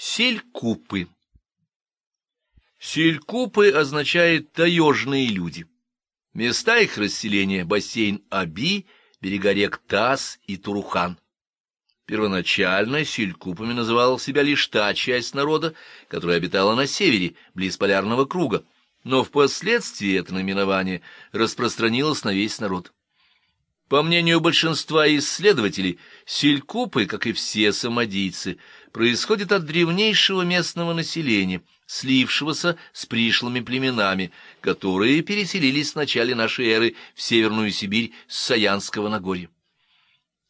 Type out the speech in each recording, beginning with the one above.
Селькупы Селькупы означает «таежные люди». Места их расселения — бассейн Аби, берега рек Тас и Турухан. Первоначально селькупами называла себя лишь та часть народа, которая обитала на севере, близ полярного круга, но впоследствии это наименование распространилось на весь народ. По мнению большинства исследователей, селькупы, как и все самодийцы, происходят от древнейшего местного населения, слившегося с пришлыми племенами, которые переселились в начале нашей эры в Северную Сибирь с Саянского Нагорья.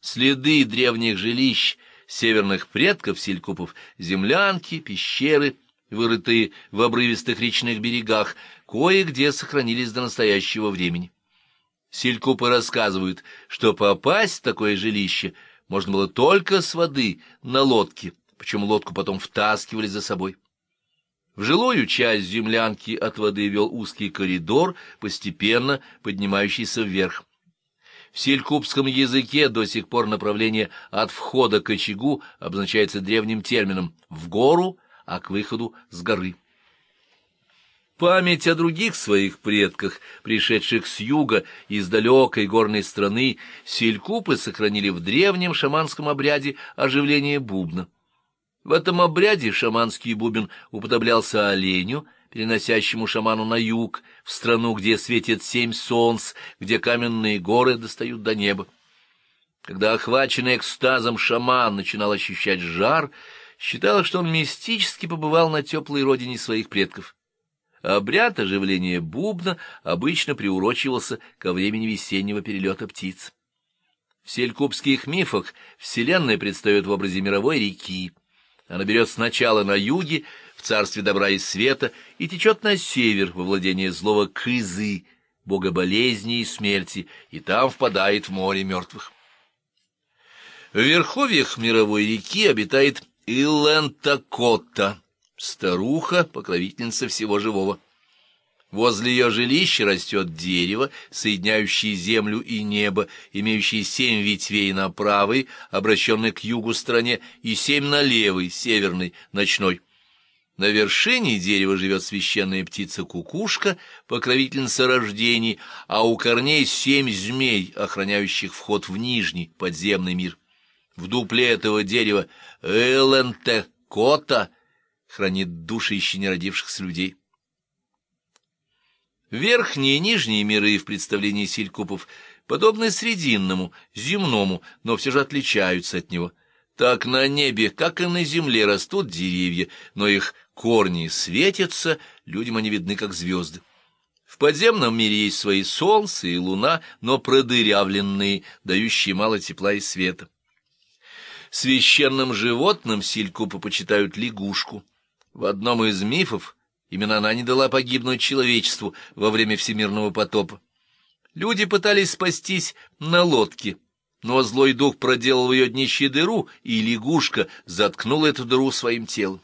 Следы древних жилищ северных предков селькупов, землянки, пещеры, вырытые в обрывистых речных берегах, кое-где сохранились до настоящего времени. Селькупы рассказывают, что попасть в такое жилище можно было только с воды на лодке, причем лодку потом втаскивали за собой. В жилую часть землянки от воды вел узкий коридор, постепенно поднимающийся вверх. В селькупском языке до сих пор направление от входа к очагу обозначается древним термином «в гору», а к выходу «с горы». Память о других своих предках, пришедших с юга, из далекой горной страны, селькупы сохранили в древнем шаманском обряде оживление бубна. В этом обряде шаманский бубен уподоблялся оленю, переносящему шаману на юг, в страну, где светит семь солнц, где каменные горы достают до неба. Когда охваченный экстазом шаман начинал ощущать жар, считалось, что он мистически побывал на теплой родине своих предков. Обряд оживления бубна обычно приурочивался ко времени весеннего перелета птиц. В селькупских мифах Вселенная предстает в образе мировой реки. Она берет сначала на юге, в царстве добра и света, и течет на север, во владение злого Кызы, бога болезни и смерти, и там впадает в море мертвых. В верховьях мировой реки обитает Иллентакота, старуха, покровительница всего живого. Возле ее жилища растет дерево, соединяющее землю и небо, имеющее семь ветвей на правой, обращенной к югу стороне, и семь на левой, северной, ночной. На вершине дерева живет священная птица-кукушка, покровительница рождений, а у корней семь змей, охраняющих вход в нижний, подземный мир. В дупле этого дерева Эленте-кота — хранит души еще не родившихся людей. Верхние и нижние миры в представлении селькупов подобны срединному, земному, но все же отличаются от него. Так на небе, как и на земле, растут деревья, но их корни светятся, людям они видны, как звезды. В подземном мире есть свои солнце и луна, но продырявленные, дающие мало тепла и света. Священным животным селькупы почитают лягушку. В одном из мифов именно она не дала погибнуть человечеству во время всемирного потопа. Люди пытались спастись на лодке, но злой дух проделал в ее днище дыру, и лягушка заткнула эту дыру своим телом.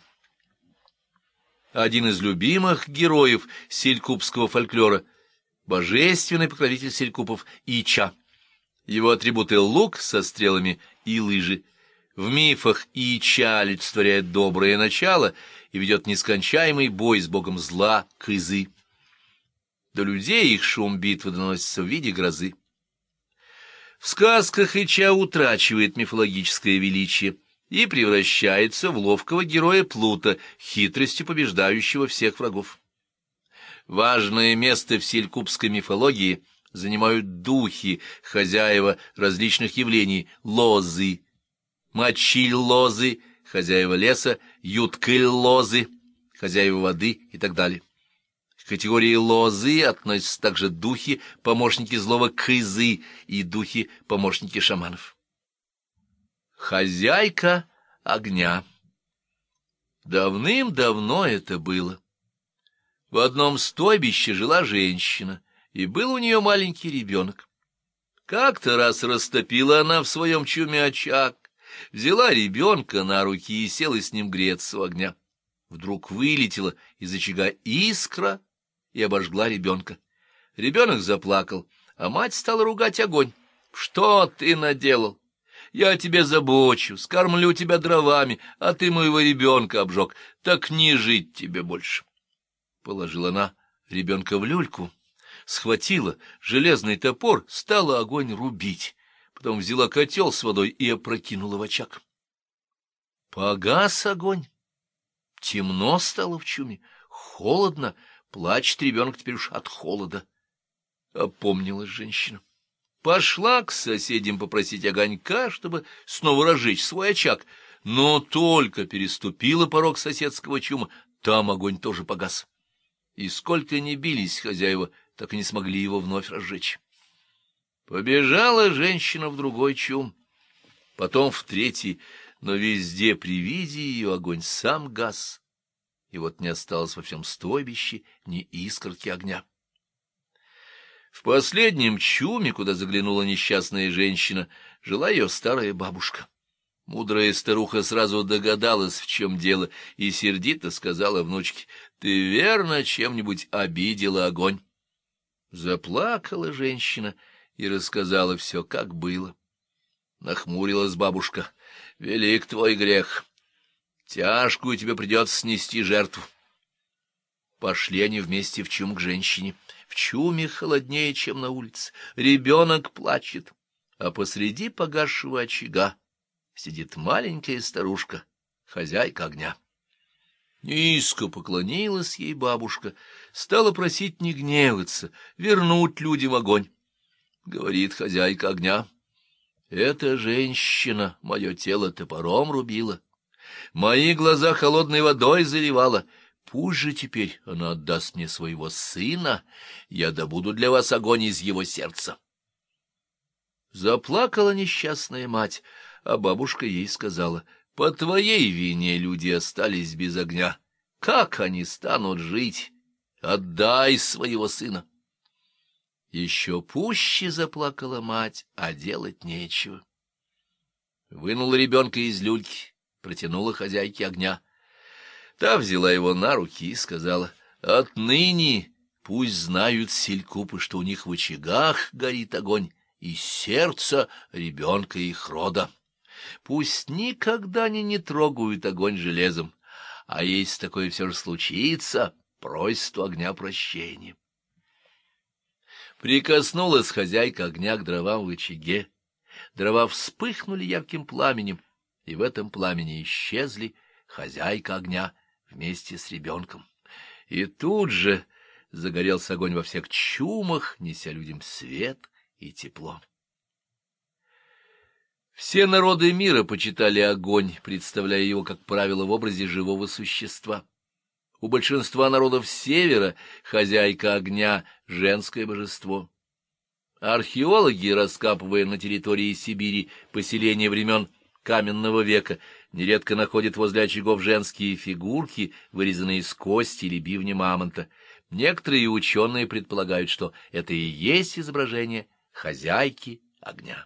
Один из любимых героев селькупского фольклора — божественный покровитель селькупов Ича. Его атрибуты — лук со стрелами и лыжи. В мифах Ича олицетворяет доброе начало — и ведет нескончаемый бой с богом зла Кызы. До людей их шум битвы доносится в виде грозы. В сказках Ича утрачивает мифологическое величие и превращается в ловкого героя Плута, хитростью побеждающего всех врагов. Важное место в селькупской мифологии занимают духи, хозяева различных явлений, лозы, мочи-лозы, хозяева леса, юткель-лозы, хозяева воды и так далее. К категории лозы относятся также духи, помощники злого кызы и духи, помощники шаманов. Хозяйка огня Давным-давно это было. В одном стойбище жила женщина, и был у нее маленький ребенок. Как-то раз растопила она в своем чуме очаг, взяла ребенка на руки и села с ним греться у огня. Вдруг вылетела из очага искра и обожгла ребенка. Ребенок заплакал, а мать стала ругать огонь. «Что ты наделал? Я о тебе забочу, скормлю тебя дровами, а ты моего ребенка обжег. Так не жить тебе больше. Положила она ребенка в люльку, схватила железный топор, стала огонь рубить. Потом взяла котел с водой и опрокинула в очаг. Погас огонь. Темно стало в чуме, холодно, плачет ребенок теперь уж от холода. Опомнилась женщина. Пошла к соседям попросить огонька, чтобы снова разжечь свой очаг, но только переступила порог соседского чума, там огонь тоже погас. И сколько ни бились хозяева, так и не смогли его вновь разжечь. Побежала женщина в другой чум, потом в третий, но везде при виде ее огонь сам гас, и вот не осталось во всем стойбище ни искорки огня. В последнем чуме, куда заглянула несчастная женщина, жила ее старая бабушка. Мудрая старуха сразу догадалась, в чем дело, и сердито сказала внучке, — Ты верно чем-нибудь обидела огонь? Заплакала женщина и рассказала все, как было. Нахмурилась бабушка. — Велик твой грех. Тяжкую тебе придется снести жертву. Пошли они вместе в чум к женщине. В чуме холоднее, чем на улице. Ребенок плачет, а посреди погасшего очага сидит маленькая старушка, хозяйка огня. Низко поклонилась ей бабушка, стала просить не гневаться, вернуть людям огонь. Говорит хозяйка огня, — эта женщина мое тело топором рубила, мои глаза холодной водой заливала. Пусть же теперь она отдаст мне своего сына, я добуду для вас огонь из его сердца. Заплакала несчастная мать, а бабушка ей сказала, — По твоей вине люди остались без огня. Как они станут жить? Отдай своего сына. Еще пуще заплакала мать, а делать нечего. Вынула ребенка из люльки, протянула хозяйке огня. Та взяла его на руки и сказала, — Отныне пусть знают селькупы, что у них в очагах горит огонь, и сердце ребенка их рода. Пусть никогда они не трогают огонь железом, а если такое все же случится, просит у огня прощения. Прикоснулась хозяйка огня к дровам в очаге. Дрова вспыхнули ярким пламенем, и в этом пламени исчезли хозяйка огня вместе с ребенком. И тут же загорелся огонь во всех чумах, неся людям свет и тепло. Все народы мира почитали огонь, представляя его, как правило, в образе живого существа. У большинства народов Севера хозяйка огня — женское божество. Археологи, раскапывая на территории Сибири поселения времен каменного века, нередко находят возле очагов женские фигурки, вырезанные из кости или бивня мамонта. Некоторые ученые предполагают, что это и есть изображение хозяйки огня.